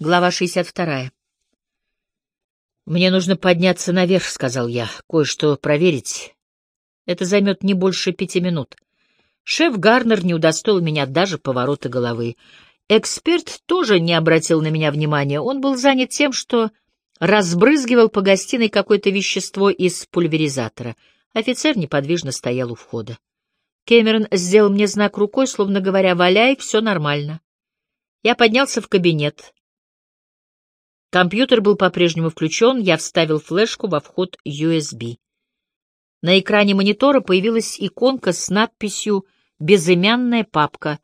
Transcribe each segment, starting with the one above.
Глава 62. «Мне нужно подняться наверх», — сказал я, — «кое-что проверить. Это займет не больше пяти минут». Шеф Гарнер не удостоил меня даже поворота головы. Эксперт тоже не обратил на меня внимания. Он был занят тем, что разбрызгивал по гостиной какое-то вещество из пульверизатора. Офицер неподвижно стоял у входа. Кэмерон сделал мне знак рукой, словно говоря, «Валяй, все нормально». Я поднялся в кабинет. Компьютер был по-прежнему включен, я вставил флешку во вход USB. На экране монитора появилась иконка с надписью «Безымянная папка».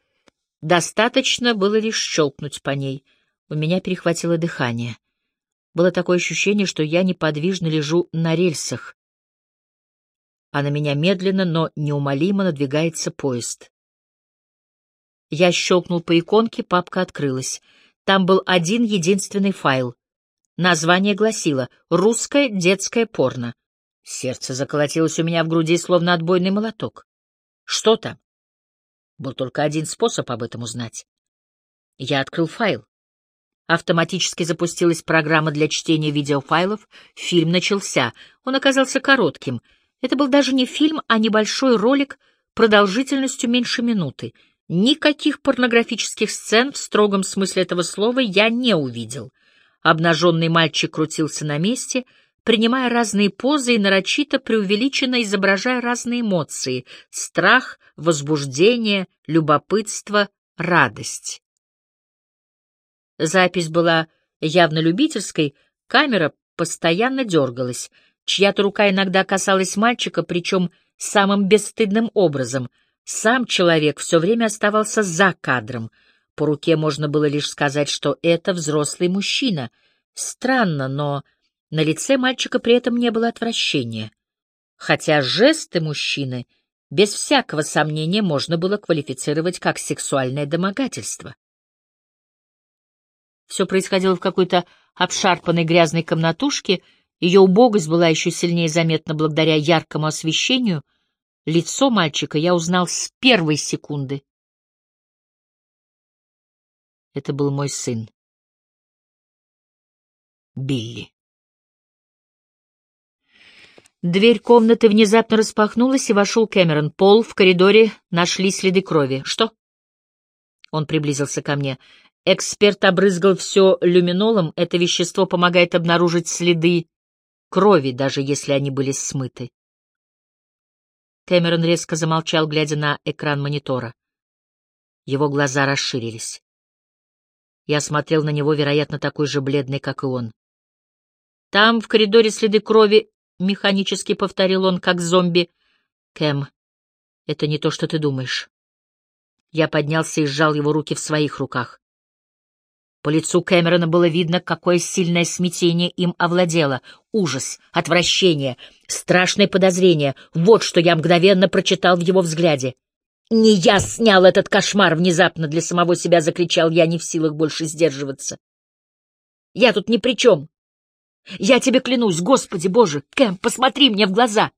Достаточно было лишь щелкнуть по ней. У меня перехватило дыхание. Было такое ощущение, что я неподвижно лежу на рельсах, а на меня медленно, но неумолимо надвигается поезд. Я щелкнул по иконке, папка открылась — там был один единственный файл. Название гласило «Русское детское порно». Сердце заколотилось у меня в груди, словно отбойный молоток. Что там? Был только один способ об этом узнать. Я открыл файл. Автоматически запустилась программа для чтения видеофайлов. Фильм начался. Он оказался коротким. Это был даже не фильм, а небольшой ролик продолжительностью меньше минуты — Никаких порнографических сцен в строгом смысле этого слова я не увидел. Обнаженный мальчик крутился на месте, принимая разные позы и нарочито преувеличенно изображая разные эмоции — страх, возбуждение, любопытство, радость. Запись была явно любительской, камера постоянно дергалась, чья-то рука иногда касалась мальчика, причем самым бесстыдным образом — сам человек все время оставался за кадром. По руке можно было лишь сказать, что это взрослый мужчина. Странно, но на лице мальчика при этом не было отвращения. Хотя жесты мужчины без всякого сомнения можно было квалифицировать как сексуальное домогательство. Все происходило в какой-то обшарпанной грязной комнатушке, ее убогость была еще сильнее заметна благодаря яркому освещению — Лицо мальчика я узнал с первой секунды. Это был мой сын. Билли. Дверь комнаты внезапно распахнулась, и вошел Кэмерон. Пол в коридоре нашли следы крови. Что? Он приблизился ко мне. Эксперт обрызгал все люминолом. Это вещество помогает обнаружить следы крови, даже если они были смыты. Кэмерон резко замолчал, глядя на экран монитора. Его глаза расширились. Я смотрел на него, вероятно, такой же бледный, как и он. «Там, в коридоре, следы крови», — механически повторил он, как зомби. «Кэм, это не то, что ты думаешь». Я поднялся и сжал его руки в своих руках. По лицу Кэмерона было видно, какое сильное смятение им овладело. Ужас, отвращение, страшное подозрение — вот что я мгновенно прочитал в его взгляде. «Не я снял этот кошмар!» — внезапно для самого себя закричал я, не в силах больше сдерживаться. «Я тут ни при чем! Я тебе клянусь, Господи Боже! Кэм, посмотри мне в глаза!»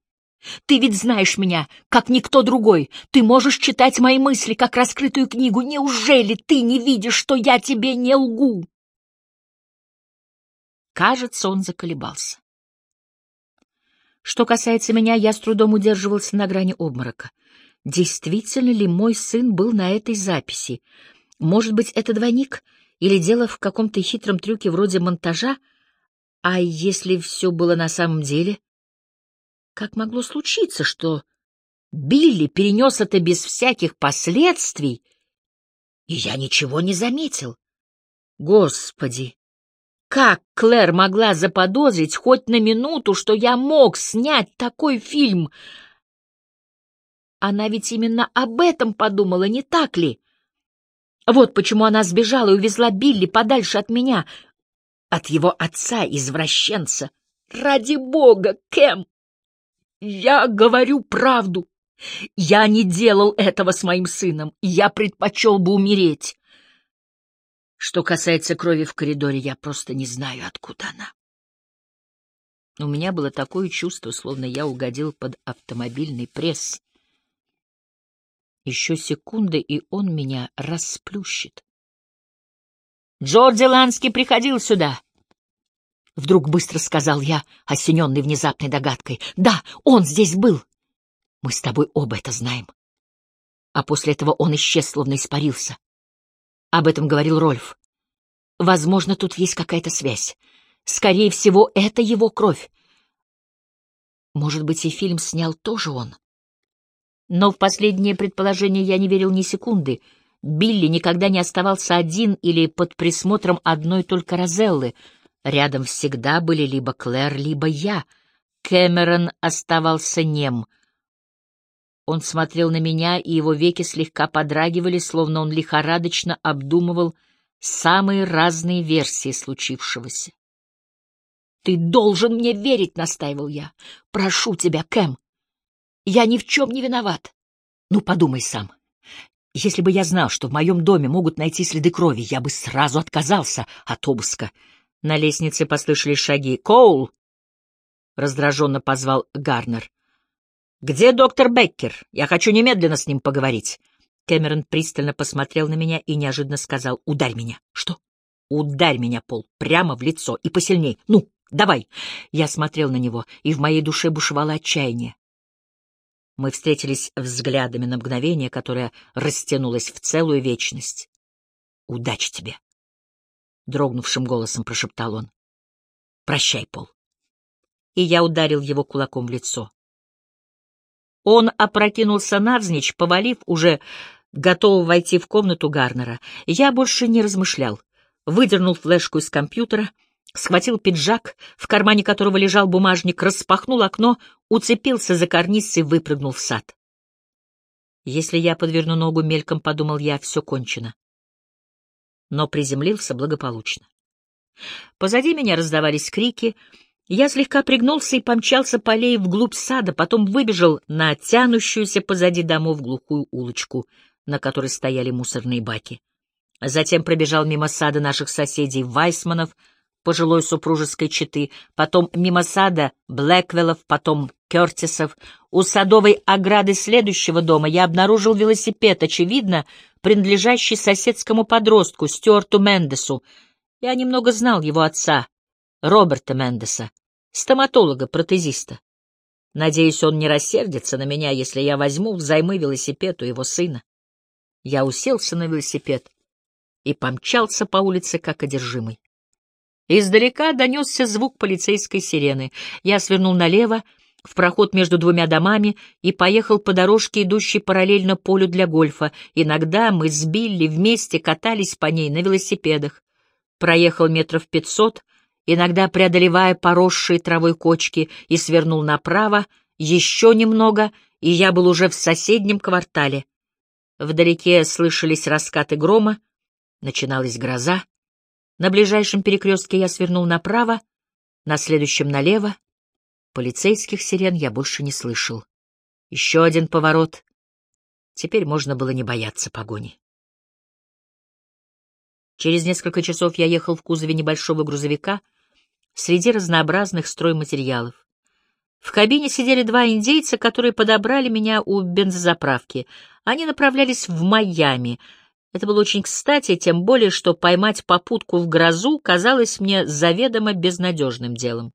Ты ведь знаешь меня, как никто другой. Ты можешь читать мои мысли, как раскрытую книгу. Неужели ты не видишь, что я тебе не лгу?» Кажется, он заколебался. Что касается меня, я с трудом удерживался на грани обморока. Действительно ли мой сын был на этой записи? Может быть, это двойник? Или дело в каком-то хитром трюке вроде монтажа? А если все было на самом деле? Как могло случиться, что Билли перенес это без всяких последствий, и я ничего не заметил? Господи! Как Клэр могла заподозрить хоть на минуту, что я мог снять такой фильм? Она ведь именно об этом подумала, не так ли? Вот почему она сбежала и увезла Билли подальше от меня, от его отца-извращенца. Ради бога, Кэм! Я говорю правду. Я не делал этого с моим сыном, я предпочел бы умереть. Что касается крови в коридоре, я просто не знаю, откуда она. У меня было такое чувство, словно я угодил под автомобильный пресс. Еще секунды, и он меня расплющит. Джордж Ланский приходил сюда. Вдруг быстро сказал я, осененный внезапной догадкой. Да, он здесь был. Мы с тобой оба это знаем. А после этого он исчез, словно испарился. Об этом говорил Рольф. Возможно, тут есть какая-то связь. Скорее всего, это его кровь. Может быть, и фильм снял тоже он. Но в последнее предположение я не верил ни секунды. Билли никогда не оставался один или под присмотром одной только Розеллы. Рядом всегда были либо Клэр, либо я. Кэмерон оставался нем. Он смотрел на меня, и его веки слегка подрагивали, словно он лихорадочно обдумывал самые разные версии случившегося. «Ты должен мне верить», — настаивал я. «Прошу тебя, Кэм. Я ни в чем не виноват. Ну, подумай сам. Если бы я знал, что в моем доме могут найти следы крови, я бы сразу отказался от обыска». На лестнице послышались шаги. «Коул!» — раздраженно позвал Гарнер. «Где доктор Беккер? Я хочу немедленно с ним поговорить». Кэмерон пристально посмотрел на меня и неожиданно сказал «Ударь меня». «Что?» «Ударь меня, Пол, прямо в лицо и посильней. Ну, Давай!» Я смотрел на него, и в моей душе бушевало отчаяние. Мы встретились взглядами на мгновение, которое растянулось в целую вечность. «Удачи тебе!» — дрогнувшим голосом прошептал он. «Прощай, Пол!» И я ударил его кулаком в лицо. Он опрокинулся навзничь, повалив уже готового войти в комнату Гарнера. Я больше не размышлял. Выдернул флешку из компьютера — схватил пиджак, в кармане которого лежал бумажник, распахнул окно, уцепился за карниз и выпрыгнул в сад. Если я подверну ногу, мельком подумал я, все кончено. Но приземлился благополучно. Позади меня раздавались крики, я слегка пригнулся и помчался по аллее вглубь сада, потом выбежал на тянущуюся позади домов глухую улочку, на которой стояли мусорные баки. Затем пробежал мимо сада наших соседей Вайсманов, пожилой супружеской четы, потом мимо сада Блэквеллов, потом Кертисов. У садовой ограды следующего дома я обнаружил велосипед, очевидно, принадлежащий соседскому подростку Стюарту Мендесу. Я немного знал его отца, Роберта Мендеса, стоматолога-протезиста. Надеюсь, он не рассердится на меня, если я возьму взаймы велосипед у его сына. Я уселся на велосипед и помчался по улице как одержимый. Издалека донесся звук полицейской сирены. Я свернул налево, в проход между двумя домами и поехал по дорожке, идущей параллельно полю для гольфа. Иногда мы с Билли вместе катались по ней на велосипедах. Проехал метров пятьсот, иногда преодолевая поросшие травой кочки, и свернул направо, еще немного, и я был уже в соседнем квартале. Вдалеке слышались раскаты грома, начиналась гроза. На ближайшем перекрестке я свернул направо, на следующем налево. Полицейских сирен я больше не слышал. Еще один поворот. Теперь можно было не бояться погони. Через несколько часов я ехал в кузове небольшого грузовика среди разнообразных стройматериалов. В кабине сидели два индейца, которые подобрали меня у бензозаправки. Они направлялись в Майами — это было очень кстати, тем более, что поймать попутку в грозу казалось мне заведомо безнадежным делом.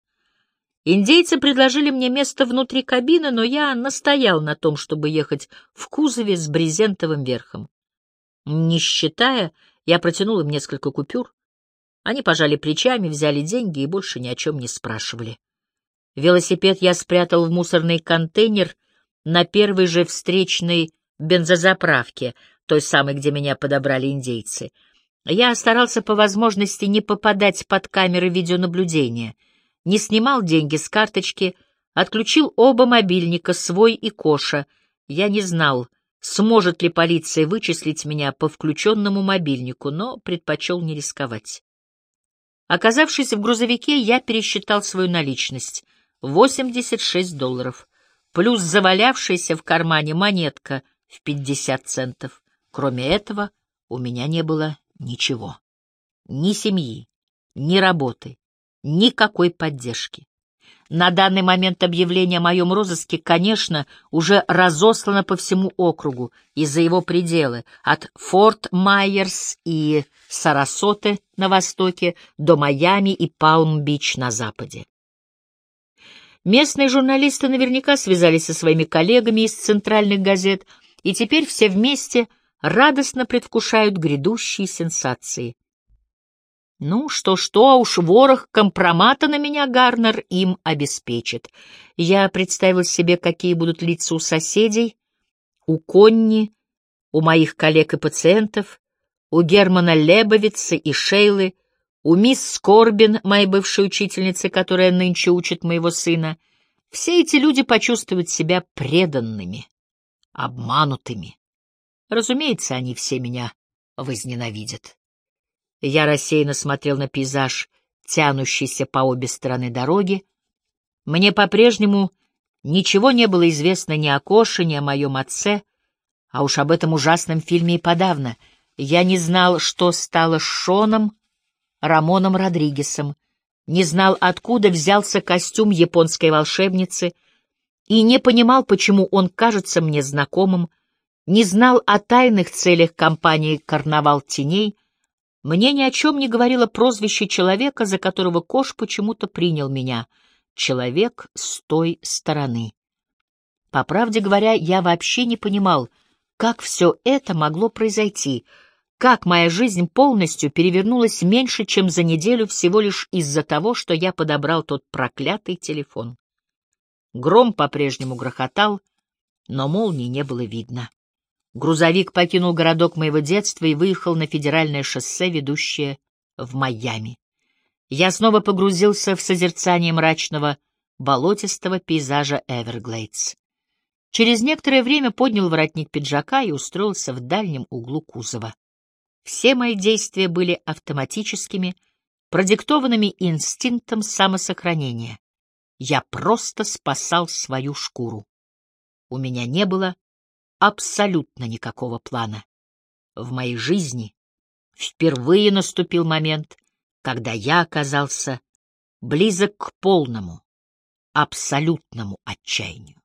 Индейцы предложили мне место внутри кабины, но я настоял на том, чтобы ехать в кузове с брезентовым верхом. Не считая, я протянул им несколько купюр. Они пожали плечами, взяли деньги и больше ни о чем не спрашивали. Велосипед я спрятал в мусорный контейнер на первой же встречной бензозаправке — той самой, где меня подобрали индейцы. Я старался по возможности не попадать под камеры видеонаблюдения, не снимал деньги с карточки, отключил оба мобильника, свой и Коша. Я не знал, сможет ли полиция вычислить меня по включенному мобильнику, но предпочел не рисковать. Оказавшись в грузовике, я пересчитал свою наличность — 86 долларов, плюс завалявшаяся в кармане монетка в 50 центов. Кроме этого, у меня не было ничего. Ни семьи, ни работы, никакой поддержки. На данный момент объявление о моем розыске, конечно, уже разослано по всему округу и за его пределы, от Форт Майерс и Сарасоте на востоке до Майами и Палм-Бич на западе. Местные журналисты наверняка связались со своими коллегами из центральных газет, и теперь все вместе радостно предвкушают грядущие сенсации. Ну, что-что, а уж ворох компромата на меня Гарнер им обеспечит. Я представил себе, какие будут лица у соседей, у Конни, у моих коллег и пациентов, у Германа Лебовица и Шейлы, у мисс Скорбин, моей бывшей учительницы, которая нынче учит моего сына. Все эти люди почувствуют себя преданными, обманутыми. Разумеется, они все меня возненавидят. Я рассеянно смотрел на пейзаж, тянущийся по обе стороны дороги. Мне по-прежнему ничего не было известно ни о Коше, ни о моем отце, а уж об этом ужасном фильме и подавно. Я не знал, что стало с Шоном, Рамоном Родригесом, не знал, откуда взялся костюм японской волшебницы, и не понимал, почему он кажется мне знакомым, не знал о тайных целях компании «Карнавал теней», мне ни о чем не говорило прозвище человека, за которого Кош почему-то принял меня. Человек с той стороны. По правде говоря, я вообще не понимал, как все это могло произойти, как моя жизнь полностью перевернулась меньше, чем за неделю всего лишь из-за того, что я подобрал тот проклятый телефон. Гром по-прежнему грохотал, но молнии не было видно. Грузовик покинул городок моего детства и выехал на федеральное шоссе, ведущее в Майами. Я снова погрузился в созерцание мрачного, болотистого пейзажа Эверглейдс. Через некоторое время поднял воротник пиджака и устроился в дальнем углу кузова. Все мои действия были автоматическими, продиктованными инстинктом самосохранения. Я просто спасал свою шкуру. У меня не было абсолютно никакого плана. В моей жизни впервые наступил момент, когда я оказался близок к полному, абсолютному отчаянию.